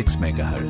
6 MHz.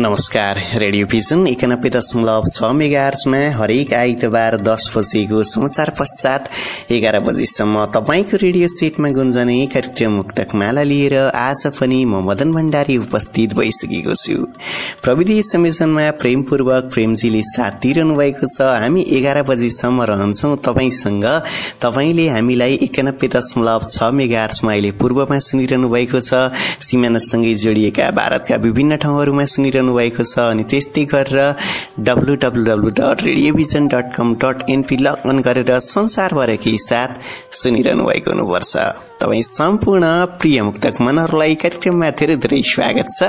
नमस्कार radio vision एकानब्बे दशमलव छ मेगार्समा हरेक आइतबार दस बजेको समाचार पश्चात एघार बजीसम्म तपाईँको रेडियो सेटमा गुन्जने कार्यक्रम मुक्तक माला लिएर आज पनि म मदन भण्डारी उपस्थित भइसकेको छु। प्रविधि संयोजनमा प्रेमपूर्वक प्रेमजीले साथ दिइरहनु भएको छ। हामी एघार बजीसम्म रहन्छौ तपाईँसँग। तपाईँले हामीलाई एकानब्बे दशमलव छ मेगार्समा अहिले पूर्वमा सुनिरहनु भएको छ। सिमानासँगै जोडिएका भारतका विभिन्न ठाउँहरूमा सुनिरहनु भएको छ अनि त्यस्तै गरेर W W W dot radiovision dot com dot NP log in गरेर संसारभरकै साथ सुनिरहनु भएको हुनुपर्छ। तपाईँ सम्पूर्ण प्रिय मुक्तक मनहरूलाई कार्यक्रममा धेरै धेरै स्वागत छ।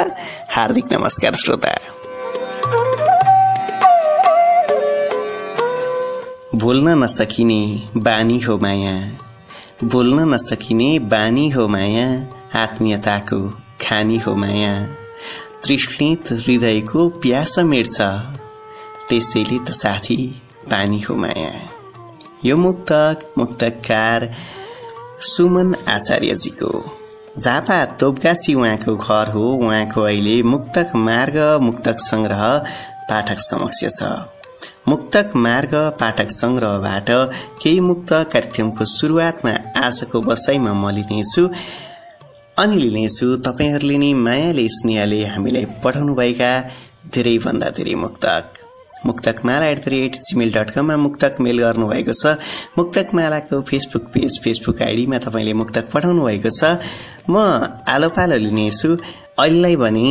हार्दिक नमस्कार श्रोता। बोल्न नसकिने बानी हो माया। बोल्न नसकिने बानी हो माया। आत्मीयताको खानी हो माया। तृष्णित हृदयको प्यास मेट्छ। त्यसैले त साथी पानी हो माया। यो मुक्तक मुक्तकार सुमन आचार्यजीको। झापा तोपगाछी उहाँको घर हो। उहाँको अहिले मुक्तक मार्ग मुक्तक संग्रह पाठक समक्ष छ। मुक्तक मार्ग पाठक संग्रहबाट केही मुक्त कार्यक्रमको सुरुवातमा आजको बसाइमा म लिनेछु। अनि लिनेछु तपाईँहरूले नै मायाले स्नेहले हामीलाई पठाउनुभएका धेरैभन्दा धेरै मुक्तक। मुक्तक माला at the rate gmail dot कममा मुक्तक मेल गर्नुभएको छ। मुक्तक मालाको फेसबुक पेज फेसबुक आइडीमा तपाईँले मुक्तक पठाउनु भएको छ। म आलो पालो लिनेछु अहिलेलाई भने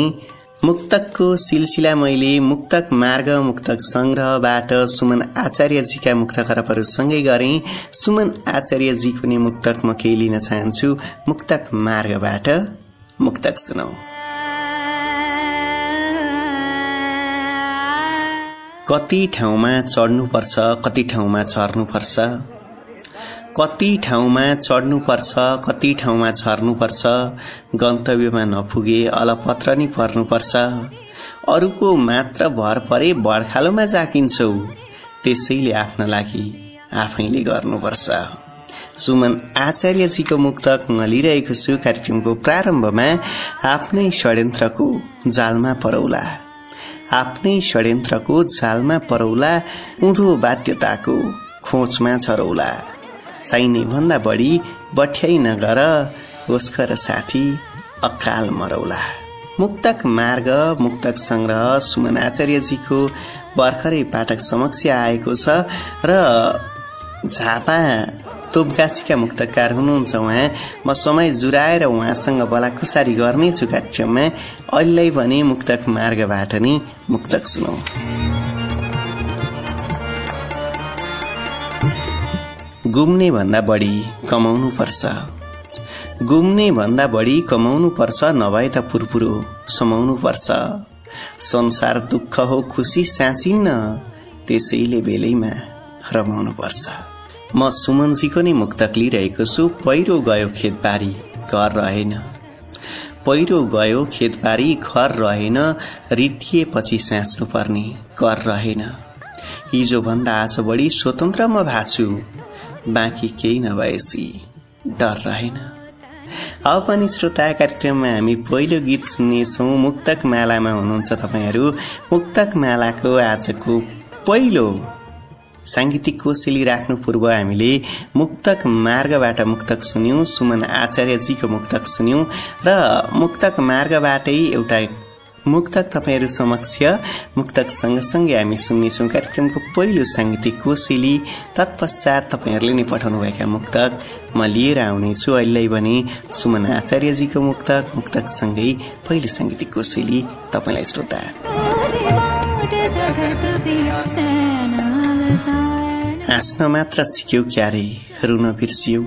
मुक्तकको सिलसिला मैले मुक्तक मार्ग मुक्तक संग्रहबाट सुमन आचार्यजीका मुक्त खरबहरूसँगै गरेँ। सुमन आचार्यजीको नै मुक्तक म केही लिन चाहन्छु। मुक्तक मार्गबाट मुक्तक सुनौ। कति ठाउँमा चढ्नुपर्छ कति ठाउँमा झर्नुपर्छ? कति ठाउँमा चढ्नुपर्छ कति ठाउँमा झर्नुपर्छ गन्तव्यमा नपुगे अलपत्र नि पर्नुपर्छ। अरूको मात्र भर परे बर्खालोमा जाकिन्छौ त्यसैले आफ्ना लागि आफैले गर्नुपर्छ। सुमन आचार्यजीको मुक्तक म लिइरहेको छु कार्यक्रमको प्रारम्भमा आफ्नै षड्यन्त्रको जालमा परौला आफ्नै षड्यन्त्रको जालमा परौला उँधो बाध्यताको खोचमा छरौला चाहिने भन्दा बढी बठ्याइ नगर ओस्कर साथी अकाल मरौला। मुक्तक मार्ग मुक्तक संग्रह सुमन आचार्यजीको भर्खरै पाठक समक्ष आएको छ र झापा तोपगाछीका मुक्तकार हुनुहुन्छ उहाँ। म समय जुराएर उहाँसँग बलाकुसारी गर्नेछु कार्यक्रममा। अहिले भने मुक्तक मार्गबाट नै मुक्तक सुनौ। गुम्ने भन्दा बढी कमाउनु पर्छ गुम्ने भन्दा बढी कमाउनु पर्छ नभए त पुरपुरो समाउनु पर्छ संसार दुःख हो खुसी साँचिन्न त्यसैले बेलैमा रमाउनु पर्छ म सुमनजीको नै मुक्तक लिइरहेको छु। पहिरो गयो खेतबारी घर रहेन। पहिरो गयो खेतबारी घर रहेन। रितिएपछि साँच्नु पर्ने कर रहेन। हिजोभन्दा आज बढी स्वतन्त्र म बाँकी केही नभएसी डर रहेन। पनि श्रोता कार्यक्रममा हामी पहिलो गीत सुन्नेछौँ। मुक्तक मालामा हुनुहुन्छ तपाईँहरू। मुक्तक मालाको आजको पहिलो साङ्गीतिक कोसेली राख्नु पूर्व हामीले मुक्तक मार्गबाट मुक्तक सुन्यौँ। सुमन आचार्यजीको मुक्तक सुन्यौँ र मुक्तक मार्गबाटै एउटा मुक्तक तपाईँहरू समक्ष मुक्तक सँगसँगै हामी सुन्नेछौँ कार्यक्रमको पहिलो साङ्गीतिक कोसेली। तत्पश्चात तपाईँहरूले नै पठाउनुभएका मुक्तक। म लिएर आउनेछु अहिले भने सुमन आचार्यजीको मुक्तक। मुक्तकसँगै पहिलो साङ्गीतिक कोसेली तपाईँलाई श्रोता। हाँस्न मात्र सिक्यौ क्यारे रुन बिर्सियौ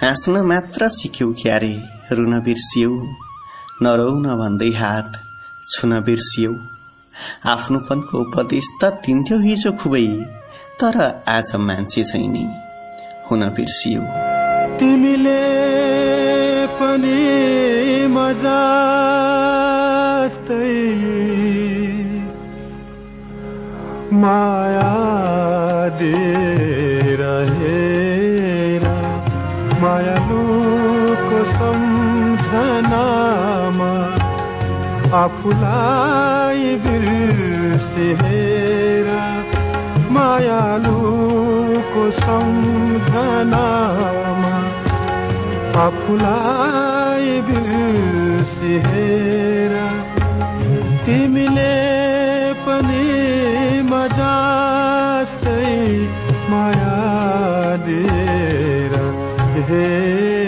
हाँस्न मात्र सिक्यौ क्यारे रुन बिर्सियौ नरौ भन्दै हात छुन बिर्सियौ। आफ्नोपनको उपदेश त दिन्थ्यौ हिजो खुबै तर आज मान्छे छैन। हुन बिर्सियौ। तिमीले पनि मजा माया दिएर आफूलाई बिर्सेर मायालुको सम्झनामा आफूलाई बिर्सेर तिमीले पनि मजास्तै माया दिएर हेर।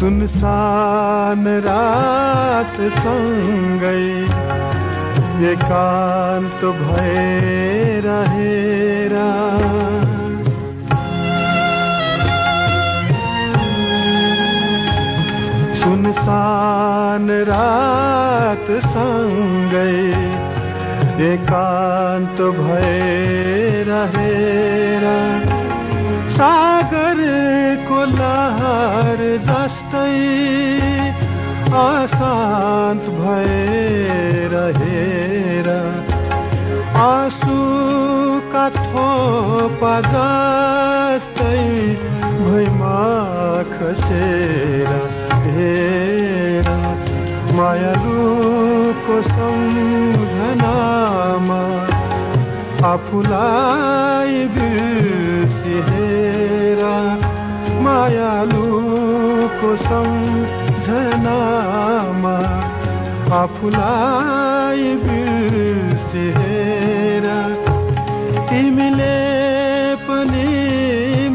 सुनसान रात सँगै एकान्त भएर हेरा सुनसान रात सँगै एकान्त भएर हेरा सागरको लहर जस्तै अशान्त भएर हेर आँसुका थोपा जस्तै भैमा खसेर हेर। मायालुको सम्झनामा आफूलाई बिर्सिएर मायालुको सम्झनामा आफूलाई बिर्सिएर तिमीले पनि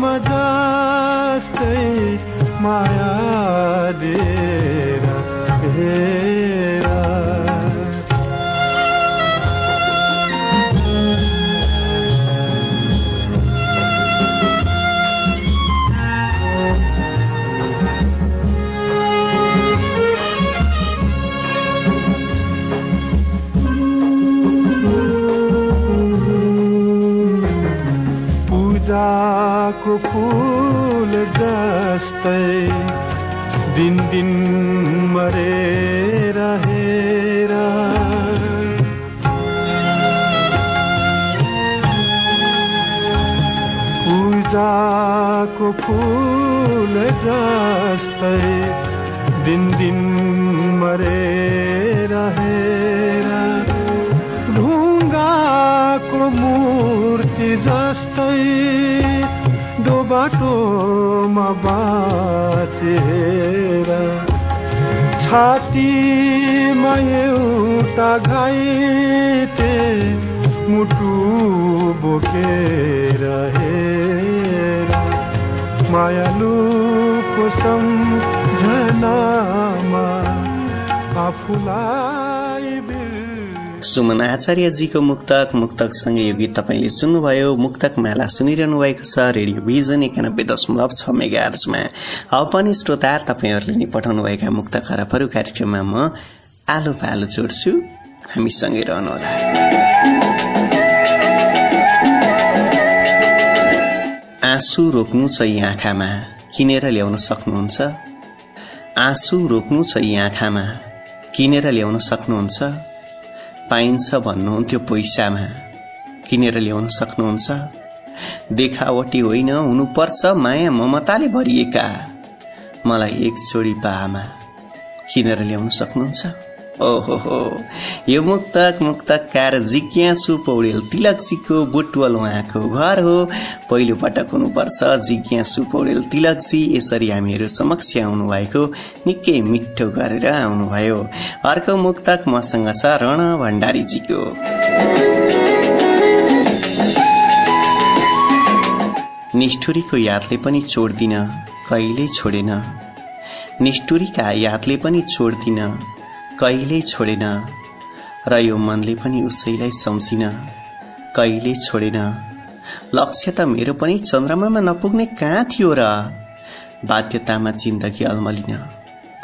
मजास्तै माया दिएर पूजाको फुल जस्तै दिन दिन मरेर हेर ढुङ्गाको मूर्ति जस्तै दो बाटोमा बाँचेर छातीमा एउटा घाइते मुटु बोकेर हेर सम्झनामा आफूलाई सुमन आचार्यजीको मुक्तक मुक्तकसँगै यो गीत तपाईँले सुन्नुभयो। मुक्तक माला सुनिरहनु भएको छ रेडियो भिजन एकानब्बे दशमलव छ मेगा आर्जमा अब पनि श्रोता तपाईँहरूले नि पठाउनुभएका मुक्त खराबहरू कार्यक्रममा म आलो पालो जोड्छु। हामीसँगै रहनुहोला। आँसु रोक्नु छ यी आँखामा किनेर ल्याउन सक्नुहुन्छ? आँसु रोक्नु छ यी आँखामा किनेर ल्याउन सक्नुहुन्छ? पाइन्छ भन्नुहुन्थ्यो पैसामा किनेर ल्याउन सक्नुहुन्छ? देखावटी होइन हुनुपर्छ माया ममताले भरिएका। मलाई एक जोडी पामा किनेर ल्याउन सक्नुहुन्छ? ओहो यो मुक्तक मुक्तकार जिज्ञासु पौडेल तिलकजीको बुटवल उहाँको घर हो। पहिलो पटक हुनुपर्छ जिज्ञासु पौडेल तिलकजी यसरी हामीहरू समक्ष आउनुभएको निकै मिठो गरेर आउनुभयो। अर्को मुक्तक मसँग छ रण भण्डारीजीको। निष्ठुरीको यादले पनि छोड्दिन कहिल्यै छोडेन? निष्ठुरीका यादले पनि छोड्दिन। कहिल्यै छोडेन र यो मनले पनि उसैलाई सम्झिन। कहिल्यै छोडेन? लक्ष्य त मेरो पनि चन्द्रमामा नपुग्ने कहाँ थियो र बाध्यतामा जिन्दगी अल्मलिन।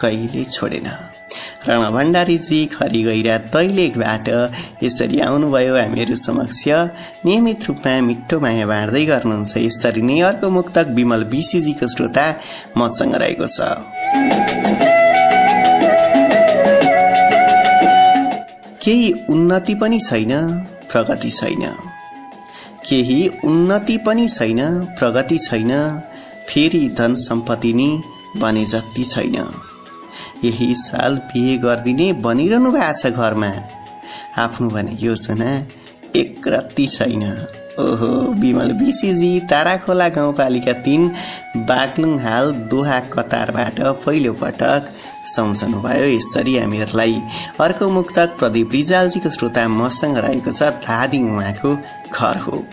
कहिल्यै छोडेन? रण भण्डारीजी खरी गैरा दैलेखबाट यसरी आउनुभयो हामीहरू समक्ष। नियमित रूपमा मिठो माया बाँड्दै गर्नुहुन्छ। यसरी नै अर्को मुक्तक विमल बिसीजीको श्रोता मसँग रहेको छ। केही उन्नति पनि छैन प्रगति छैन। केही उन्नति पनि छैन प्रगति छैन फेरि धन सम्पत्ति नि बने जति छैन। यही साल बिहे गरिदिने बनिरहनु भएको छ घरमा। आफ्नो भने योजना एक रत्ती छैन। ओहो विमल बिसिजी ताराखोला गाउँपालिका तिन बागलुङ हाल दोहा कतारबाट पहिलो पटक सम्झनुभयो यसरी हामीहरूलाई अर्को मुक्तक प्रदीप रिजालजीको श्रोता मसँग रहेको छ धादिङ उहाँको घर हो।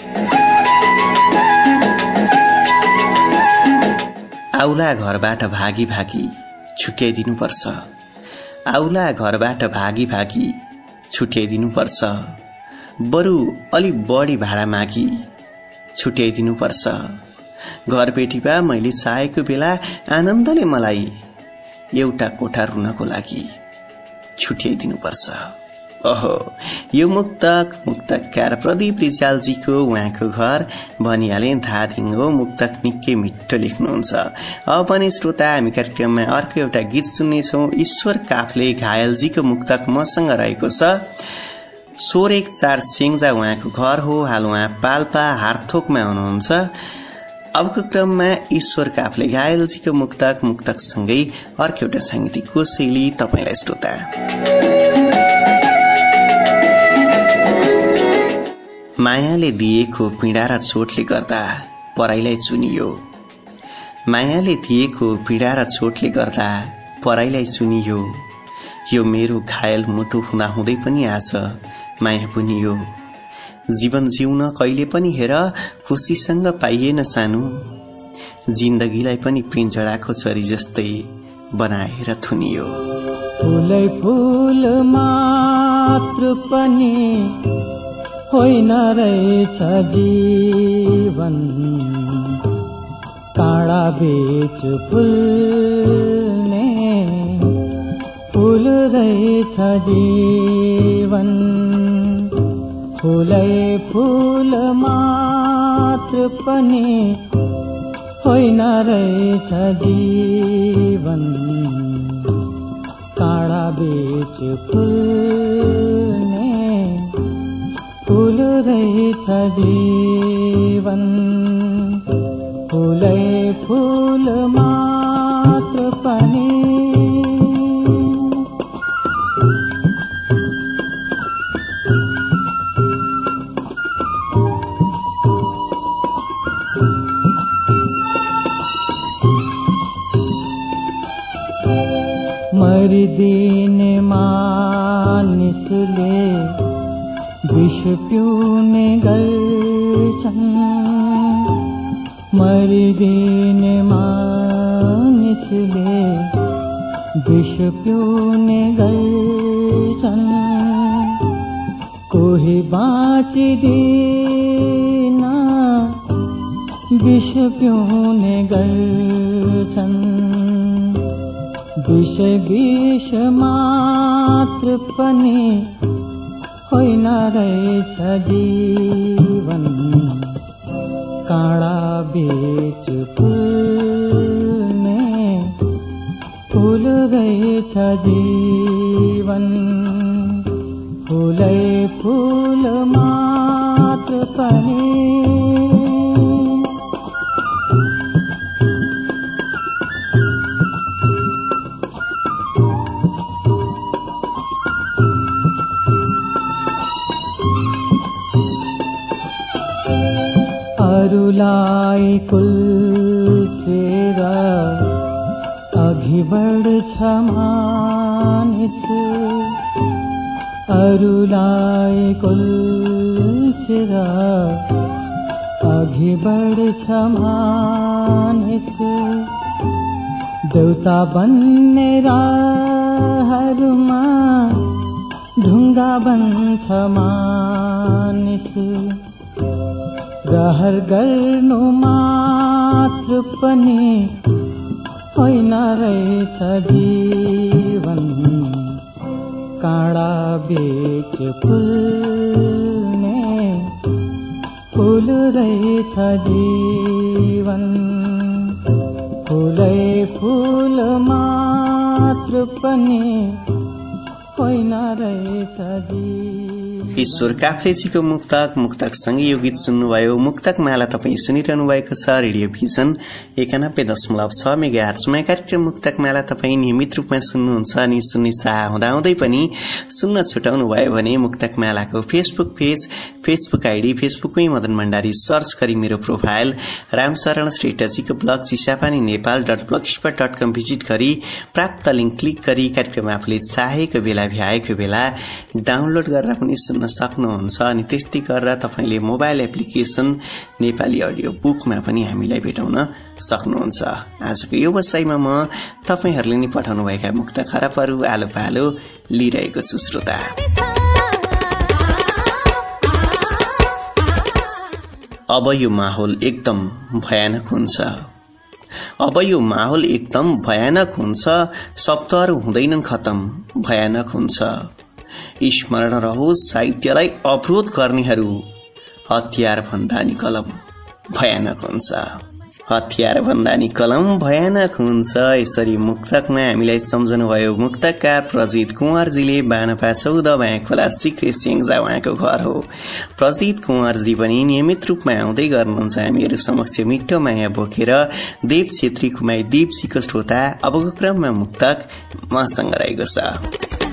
आउला घरबाट भागी भागी छुट्याइदिनुपर्छ। आउला घरबाट भागी भागी छुट्याइदिनुपर्छ। बरु अलि बढी भाडा मागी छुट्याइदिनुपर्छ। घरपेटीमा मैले चाहेको बेला आनन्दले मलाई एउटा कोठा रुनको लागि छुट्याइदिनुपर्छ। ओहो यो मुक्तक मुक्तकार प्रदीप रिजालजीको उहाँको घर भनिहाले धादिङ मुक्तक निकै मिठो लेख्नुहुन्छ। अब पनि श्रोता हामी कार्यक्रममा अर्को एउटा गीत सुन्नेछौँ। ईश्वर काफले घायलजीको मुक्तक मसँग रहेको छ। सोर एक चार सेङ्जा उहाँको घर हो। हाल उहाँ पाल्पा हार्थोकमा हुनुहुन्छ। अबको क्रममा ईश्वर काफले घायलजीको मुक्तक मुक्तकसँगै अर्को एउटा साङ्गीतिक शैली तपाईँलाई श्रोता। मायाले दिएको पीडा र चोटले गर्दा पराईलाई चुनियो। मायाले दिएको पीडा र चोटले गर्दा पराईलाई चुनियो। यो मेरो घायल मुटु हुँदाहुँदै पनि आज माया पुनियो जीवन जिउन कहिले पनि हेर खुसीसँग पाइएन सानो। जिन्दगीलाई पनि पिन्जडाको चरी जस्तै बनाएर थुनियो। फुलै फुल मात्र पनि होइन रहेछ जीवन। काँडा बेच फुल्ने फुल रहेछ जीवन। फुलै फुल मात्र पनि होइन रहेछ जीवन। काँडा बेच फुल्ने फुल रहेछ जीवन। फुलै फुल फुलै फुल मात्र पनि अरूलाई कुल्चेर अघि बढ्छ मानिस देउता बन्ने राहहरूमा ढुङ्गा बन्छ मानिस रहर गर्नु मात्र पनि होइन रहेछ जीवन काँडा बेच फुल्ने फुल रहेछ जीवन। फुलै फुल मात्र पनि होइन रहेछ जीवन ईश्वर काफ्लेजीको मुक्तक मुक्तक सँगै यो गीत सुन्नुभयो। मुक्तक माला तपाईँ सुनिरहनु भएको छ रेडियो भिजन एकानब्बे दशमलव छ मेगा आर्चमा कार्यक्रम मुक्तक माला तपाईँ नियमित रूपमा सुन्नुहुन्छ अनि सुन्ने चाह हुँदाहुँदै पनि सुन्न छुटाउनु भयो भने मुक्तक मालाको फेसबुक पेज फेसबुक आइडी फेसबुकमै मदन भण्डारी सर्च गरी मेरो profile Ramsharan श्रेष्ठजीको blog Chisapani Nepal dot dot com visit गरी प्राप्त लिङ्क क्लिक गरी कार्यक्रम आफूले चाहेको बेला भ्याएको बेला डाउनलोड गरेर पनि सक्नुहुन्छ अनि त्यस्तै गरेर तपाईँले मोबाइल एप्लिकेसन नेपाली अडियो बुकमा पनि हामीलाई भेटाउन सक्नुहुन्छ। आजको यो बसाइमा म तपाईँहरूले नि पठाउनुभएका मुक्त खराबहरू आलो पालो लिइरहेको छु श्रोता। अब यो माहौल एकदम भयानक हुन्छ। अब यो माहौल एकदम भयानक हुन्छ। शब्दहरू हुँदैनन् खतम। भयानक हुन्छ। स्मरण रहोस् साहित्यलाई अवरोध गर्नेहरू। हतियार भन्दा नि कलम भयानक हुन्छ। हतियार भन्दा नि कलम भयानक हुन्छ। यसरी मुक्तकमा हामीलाई सम्झनुभयो मुक्तकार प्रजित कुँवरजीले बानपा चौध खोला सिक्रे स्याङ्जा उहाँको घर हो। प्रजित कुँवरजी पनि नियमित रूपमा आउँदै गर्नुहुन्छ। हामीहरू समक्ष मिठो माया बोकेर देव छेत्री कुमाई दिपजीको श्रोता अबको क्रममा मुक्तक मसँग रहेको छ।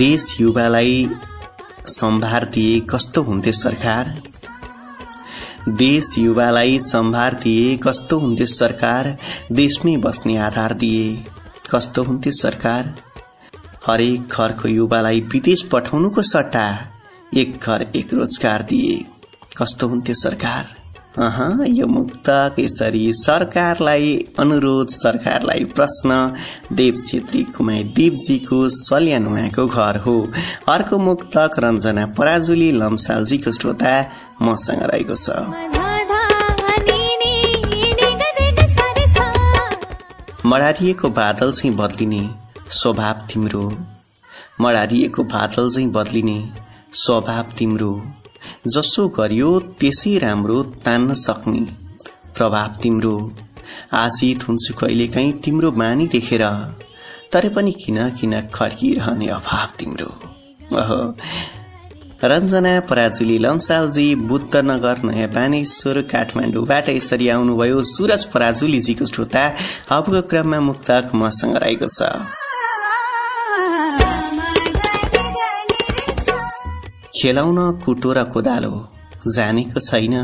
देश युवालाई सम्भार दिए कस्तो हुन्थ्यो सरकार? देश युवालाई सम्भार दिए कस्तो हुन्थ्यो सरकार? देशमै बस्ने आधार दिए कस्तो हुन्थ्यो सरकार? हरेक घरको युवालाई विदेश पठाउनुको सट्टा एक घर एक रोजगार दिए कस्तो हुन्थ्यो सरकार? यो मुक्तक यसरी सरकारलाई अनुरोध सरकारलाई प्रश्न। देव छेत्री कुमाई दिपजीको सल्यान उहाँको घर हो। अर्को मुक्तक रञ्जना पराजुली लम्सालजीको श्रोता मसँग रहेको छ। मडारिएको बादल चाहिँ बदलिने स्वभाव तिम्रो। मडारिएको बादल चाहिँ बदलिने स्वभाव तिम्रो। जसो गरियो त्यसै राम्रो तान्न सक्ने। प्रभाव तिम्रो। आजित हुन्छु कहिलेकाहीँ तिम्रो बानी देखेर। तर पनि किन किन खड्किरहने अभाव तिम्रो। अहो। रञ्जना पराजुली लम्सालजी बुद्धनगर नयाँ बानेश्वर काठमाडौँबाट यसरी आउनुभयो। सुरज पराजुलीजीको श्रोता अबको क्रममा मुक्तक मसँग रहेको छ। खेलाउन कुटो र कोदालो जानेको छैन।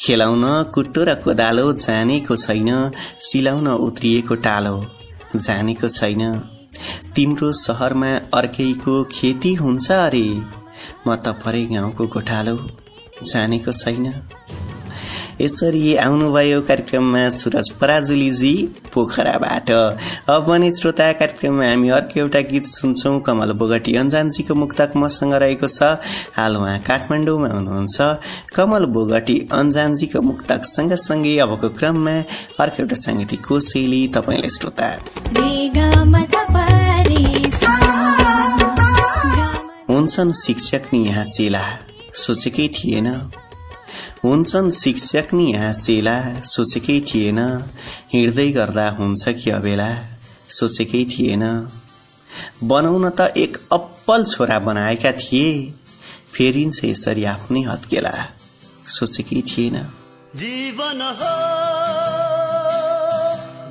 खेलाउन कुटो र कोदालो जानेको छैन। सिलाउन उत्रिएको टालो जानेको छैन। तिम्रो सहरमा अर्कैको खेती हुन्छ अरे। म त परे गाउँको गोठालो जानेको छैन। यसरी आउनुभयो कार्यक्रममा सुरज पराजुलीजी पोखराबाट। अब भने श्रोता कार्यक्रममा हामी अर्को एउटा गीत सुन्छौँ। कमल बोगटी अन्जानजीको मुक्तक मसँग रहेको छ। हाल उहाँ काठमाडौँमा हुनुहुन्छ। कमल बोगटी अन्जानजीको मुक्तक सँगसँगै अबको क्रममा अर्को एउटा साङ्गीतिक कोसेली तपाईँलाई श्रोता। हुन्छन् शिक्षक नि यहाँ चेला। सोचेकै थिएन। हुन्छन् शिक्षक नि यहाँ चेला सोचेकै थिएन। हिँड्दै गर्दा हुन्छ कि अबेला सोचेकै थिएन। बनाउन त एक अप्पल छोरा बनाएका थिए। फेरिन्छ यसरी आफ्नै हत्केला। सोचेकै थिएन। जीवन हो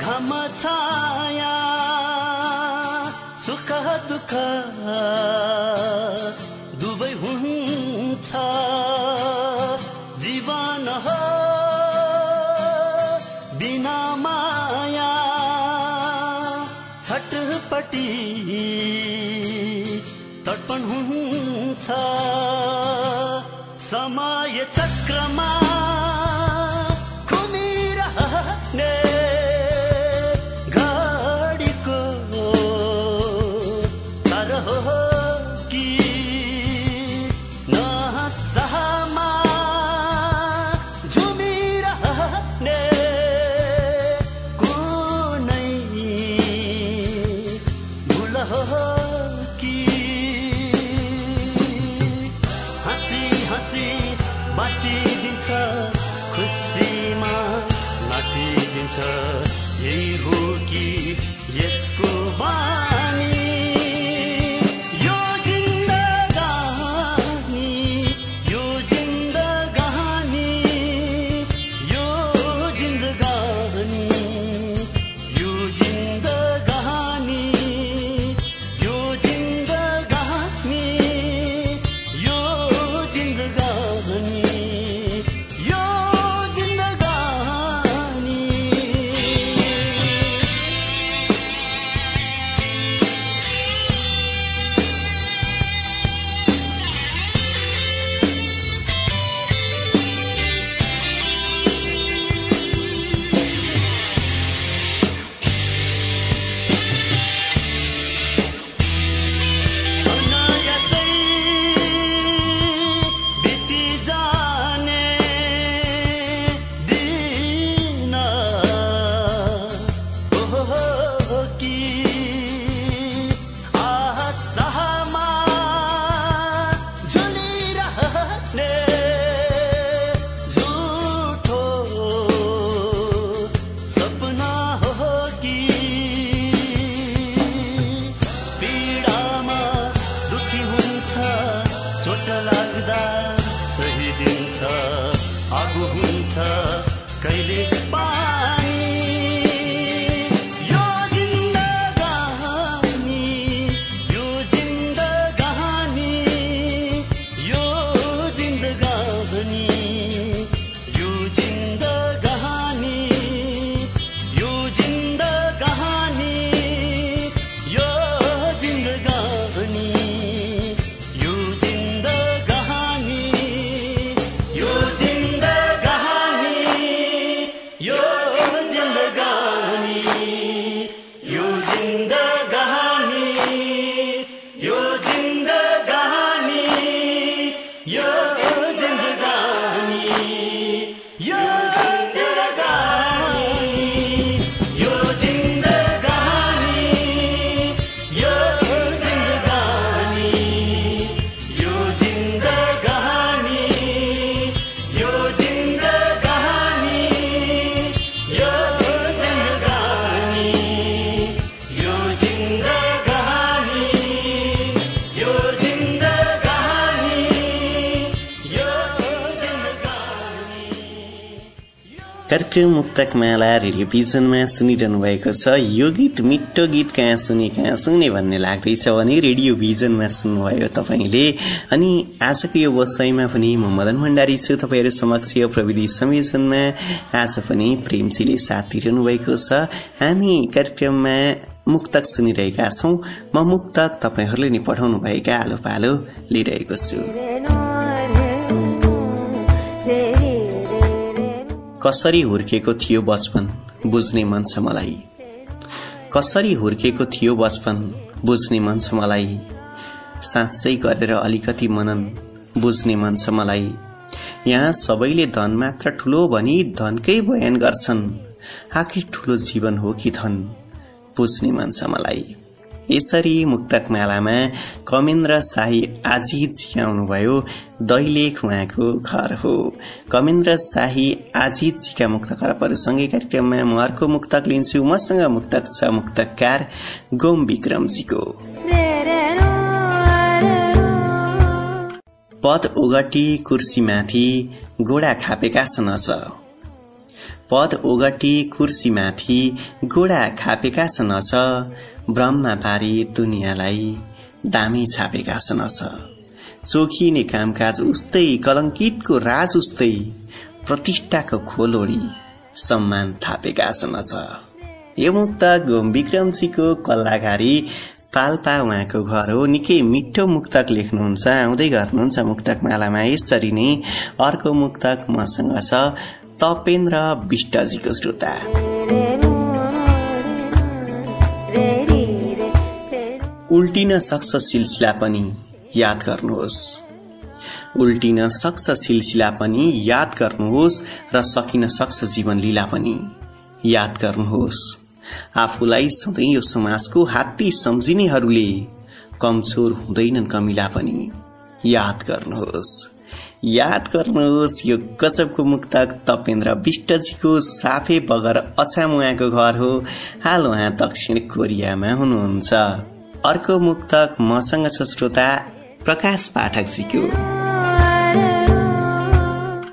घम छाया सुख दुःख हुन्छ समय चक्रमा घुमिरहने गाडीको तर हो कि कार्यक्रम मुक्तक माला रेडियो भिजनमा सुनिरहनु भएको छ। यो गीत मिठो गीत कहाँ सुने कहाँ सुने भन्ने लाग्दैछ भने रेडियो भिजनमा सुन्नुभयो तपाईँले। अनि आजको यो वसाइमा पनि म मदन भण्डारी छु। तपाईँहरू समक्ष यो प्रविधि संयोजनमा आज पनि प्रेमजीले साथ दिइरहनु भएको छ। हामी कार्यक्रममा मुक्तक सुनिरहेका छौँ। म मुक्तक तपाईँहरूले नि पठाउनु भएका आलो पालो लिइरहेको छु। कसरी हुर्केको थियो बचपन बुझ्ने मन छ मलाई। कसरी हुर्केको थियो बचपन बुझ्ने मन छ मलाई। साँच्चै गरेर अलिकति मनन बुझ्ने मन छ मलाई। यहाँ सबैले धन मात्र ठुलो भनी धनकै बयान गर्छन्। आखिर ठुलो जीवन हो कि धन बुझ्ने मन छ मलाई। यसरी मुक्तक मालामा कमेन्द्र शाही आजित जी आउनुभयो दैलेख उहाँको घर हो। कमेन्द्र शाही आजित जीका मुक्त खराबहरूसँगै कार्यक्रममा म अर्को मुक्तक लिन्छु। मसँग मुक्तक छ मुक्तकार गोम विक्रमजीको। पद ओगटी कुर्सीमाथि गोडा खापेका अझ। पद ओगटी कुर्सीमाथि गोडा खापेका छन् ब्रह्मा पारी दुनियाँलाई दामी छापेका अझ चोखिने कामकाज उस्तै कलङ्कितको राज उस्तै प्रतिष्ठाको खोलोडी सम्मान थापेका अझ यो मुक्त गोम विक्रमजीको कल्लाघारी पाल्पा उहाँको घर हो। निकै मिठो मुक्तक लेख्नुहुन्छ आउँदै गर्नुहुन्छ मुक्तक मालामा यसरी नै अर्को मुक्तक मसँग छ तपेन्द्र विष्टजीको श्रोता। उल्टिन सक्छ सिलसिला पनि याद गर्नुहोस्। उल्टिन सक्छ सिलसिला पनि याद गर्नुहोस् र सकिन सक्छ जीवन लीला पनि याद गर्नुहोस्। आफूलाई सधैँ यो समाजको हात्ती सम्झिनेहरूले कमजोर हुँदैनन् कमिला पनि याद गर्नुहोस्। याद गर्नुहोस् यो गजबको मुक्तक तपेन्द्र विष्टजीको साफे बगर अछाम उहाँको घर हो। हाल उहाँ दक्षिण कोरियामा हुनुहुन्छ। अर्को मुक्तक मसँग छ श्रोता प्रकाश पाठकजीको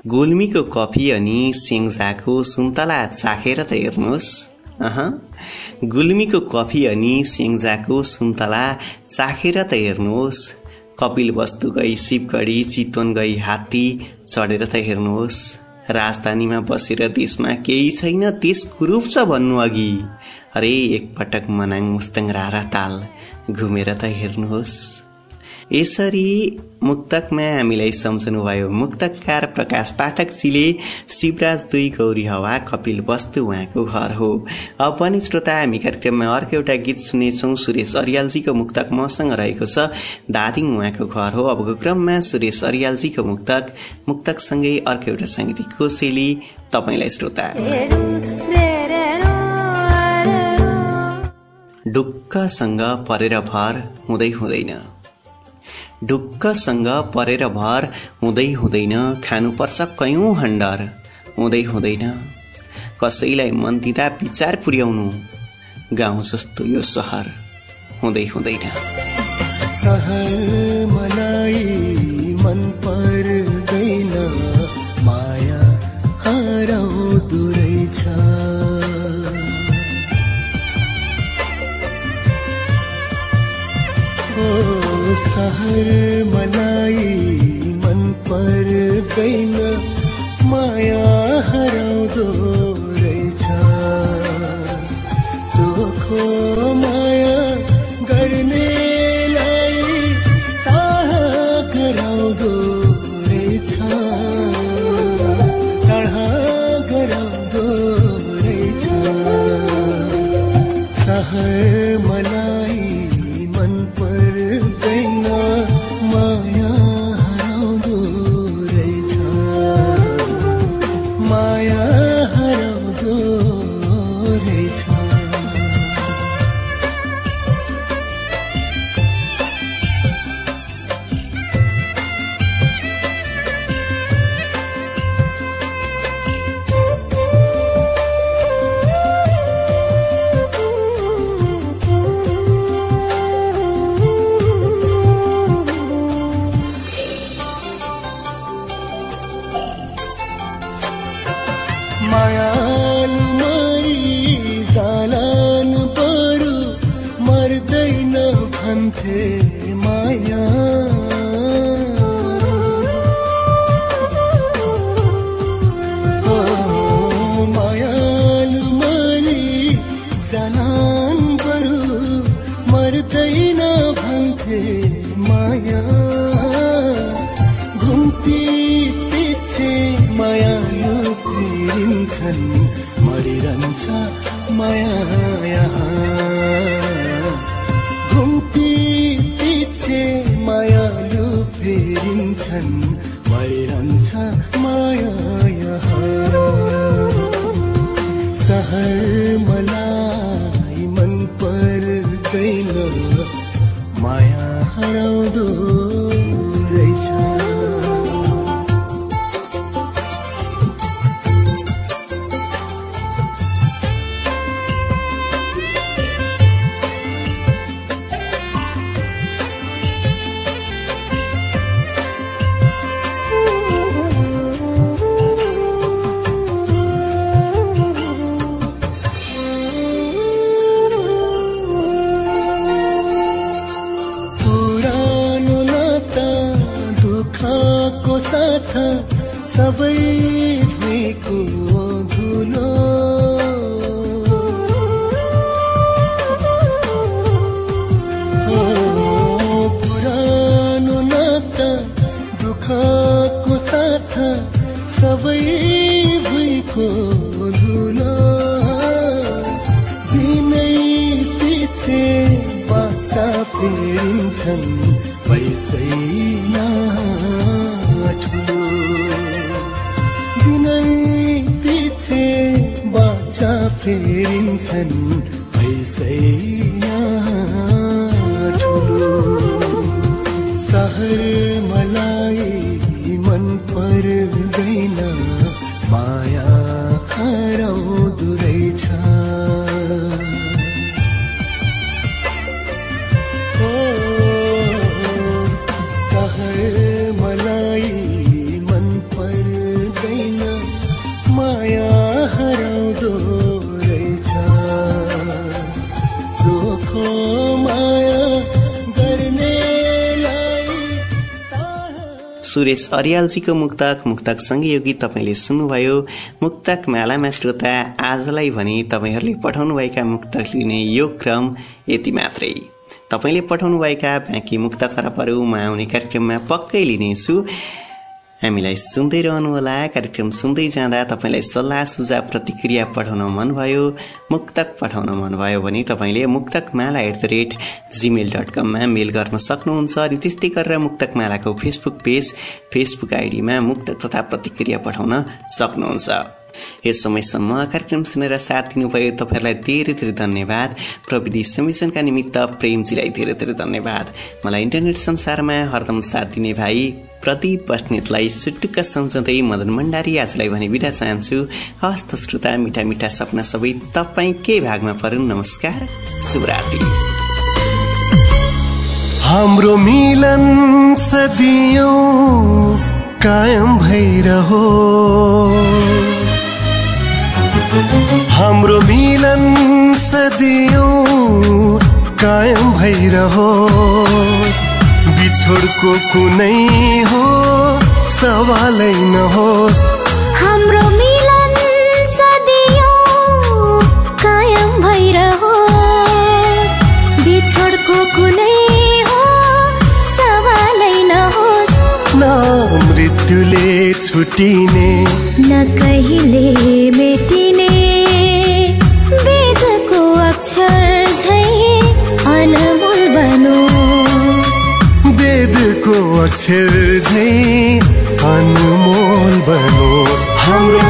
गुल्मीको कफी अनि सेङ्जाको सुन्तला चाखेर त हेर्नुहोस्। गुल्मीको कफी अनि सेङ्जाको सुन्तला चाखेर त हेर्नुहोस्। कपिल वस्तु गई शिवगढी चितवन गई हात्ती चढेर त हेर्नुहोस्। राजधानीमा बसेर देशमा केही छैन देश कुरूप छ भन्नु अघि। अरे एकपटक मनाङ मुस्ताङ रारा ताल घुमेर त हेर्नुहोस्। यसरी मुक्तकमा हामीलाई सम्झनुभयो। मुक्तकार प्रकाश पाठकजीले शिवराज दुई गौरी हवा कपिल वस्तु उहाँको घर हो। अब पनि श्रोता हामी कार्यक्रममा अर्को एउटा गीत सुनेछौँ। सुरेश अरियालजीको मुक्तक मसँग रहेको छ दादिङ उहाँको घर हो। अबको क्रममा सुरेश अरियालजीको मुक्तक। मुक्तकसँगै अर्को एउटा साङ्गीतिक कोसेली तपाईँलाई श्रोता। ढुक्कसँग परेर भर हुँदै हुँदैन ढुक्कसँग परेर भर हुँदै हुँदैन खानुपर्छ कयौँ हन्डर हुँदै हुँदैन कसैलाई मन दिँदा विचार पुर्याउनु गाउँ जस्तो यो सहर हुँदै हुँदैन सहर मलाई मन पर्दैन सहर मलाई मन पर्दैन माया हराउँदो रहेछ। चोखो माया गर्नेलाई टाढा गराउँदो रहेछ। टाढा गराउँदो रहेछ। सहर सुरेश अरियालजीको मुक्तक मुक्तक यो गीत तपाईँले सुन्नुभयो। मुक्तक मालामा श्रोता आजलाई भने तपाईँहरूले पठाउनुभएका मुक्तक लिने यो क्रम यति मात्रै। तपाईँले पठाउनुभएका बाँकी मुक्त खराबहरू म आउने कार्यक्रममा पक्कै लिनेछु। हामीलाई सुन्दै रहनुहोला। कार्यक्रम सुन्दै जाँदा तपाईँलाई सल्लाह सुझाव प्रतिक्रिया पठाउन मनभयो मुक्तक पठाउन मनभयो भने तपाईँले Muktakmala at the rate Gmail dot कममा मेल गर्न सक्नुहुन्छ अनि त्यस्तै गरेर मुक्तकमालाको फेसबुक पेज फेसबुक आइडीमा मुक्तक तथा प्रतिक्रिया पठाउन सक्नुहुन्छ। यस समयसम्म कार्यक्रम सुनेर साथ दिनुभयो तपाईँहरूलाई धेरै धेरै धन्यवाद। प्रविधि संयोजनका निमित्त प्रेमजीलाई धेरै धेरै धन्यवाद। मलाई इन्टरनेट संसारमा हरदम साथ दिने भाइ प्रदीप बस्नेतलाई सुटुक्क सम्झँदै मदन भण्डारी आजलाई भने बिदा चाहन्छु। हस्त श्रोता मिठा मिठा सपना सबै तपाईँकै भागमा परुन्। नमस्कार शुभरात्रि। हाम्रो मिलन कायम भइरहो हाम्रो मिलन सदियौं कायम भइरहोस् बिछोडको कुनै हो सवालै नहोस्। हाम्रो मिलन सदियौं कायम भइरहोस्। बिछोडको कुनै हो सवालै नहोस्। न मृत्युले छुटिने न कहिले मेटिने अक्षर झै अनमोल बनोस्। हाम्रो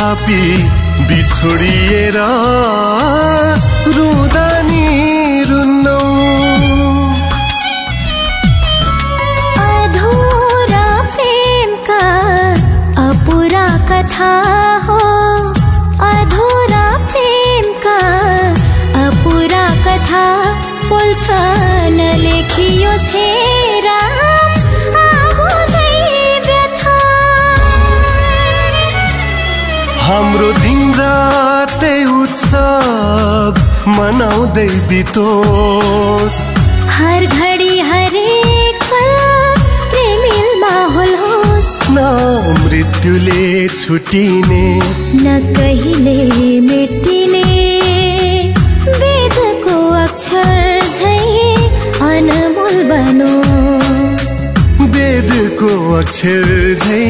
तथापि बिछोडिएर मनाउँदै बितोस् हर घडी हरेक माहौल होस्। न मृत्युले छुटिने। न कहिले मेटिने। वेदको अक्षर झै अनमोल बनोस् वेदको अक्षर झै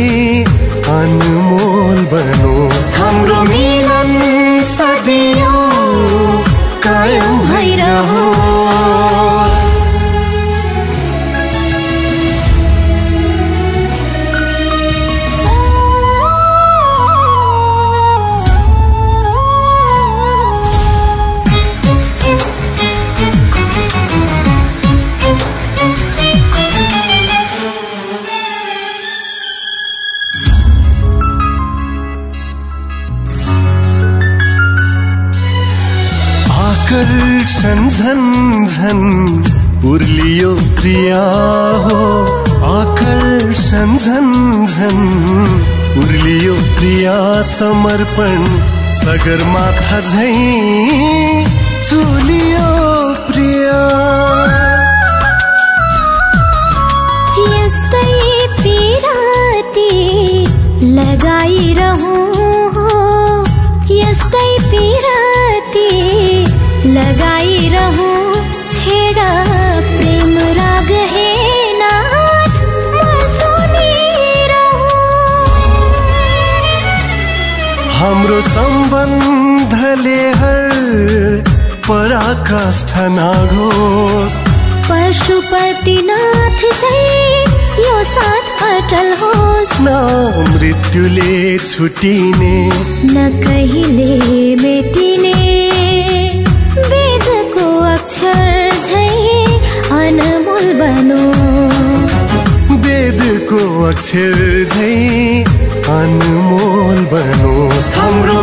अनमोल बनोस् हाम्रो मिलन कायम भइरहोस् झन झन उर्लियो प्रिया हो। आकर्षण झन झन उर्लियो प्रिया समर्पण। सगरमाथा झै चुलियो प्रिया। यस्तै पिराती लगाइरहँ सम्बन्धले हर पराकाष्ठा नाघोस् पशुपतिनाथ यो साथ अटल होस्। न मृत्युले छुटिने। न कहिले मेटिने। वेदको अक्षर झै अनमोल बनोस् वेदको अक्षर झै अनमोल बनोस् हाम्रो